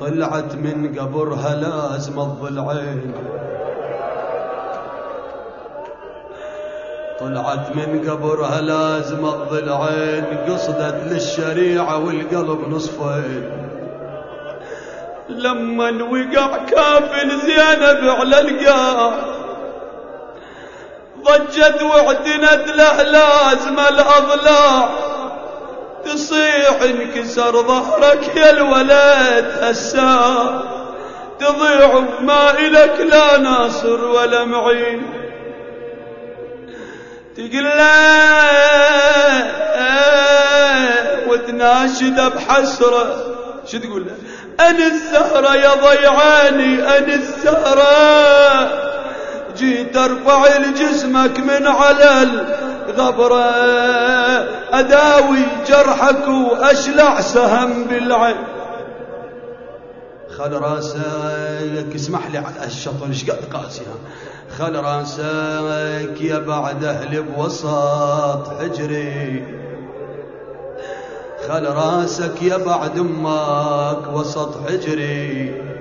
طلعت من قبرها لازم الضلعين طلعت من قبرها لازم الضلعين قصدت للشريعة والقلب نصفين. لما وقع كافل زينب على القاع ضجت واعتنت له لازم الأضلاع. تصيح انكسر ظهرك يا الولد هسا. تضيع وما إلك لا ناصر ولا معين. تقول له وتناشد بحسرة. شو تقول؟ له أنا الزهرة يا ضيعاني أنا الزهرة. جيت ارفع لجسمك من على الغبرة أداوي جرحك وأشلع سهم بالعين. خل راسك اسمح لي على الشطر إيش قد قاسي خل راسك يا بعد أهل بوسط حجري. خل راسك يا بعد أمك وسط حجري.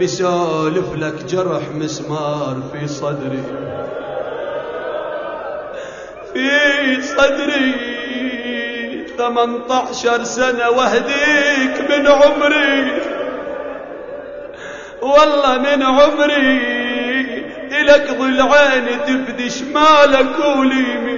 بسولف لك جرح مسمار في صدري. في صدري ثمانية عشر سنة وهديك من عمري. والله من عمري إلك ضلعين تفدي شمالك وليمين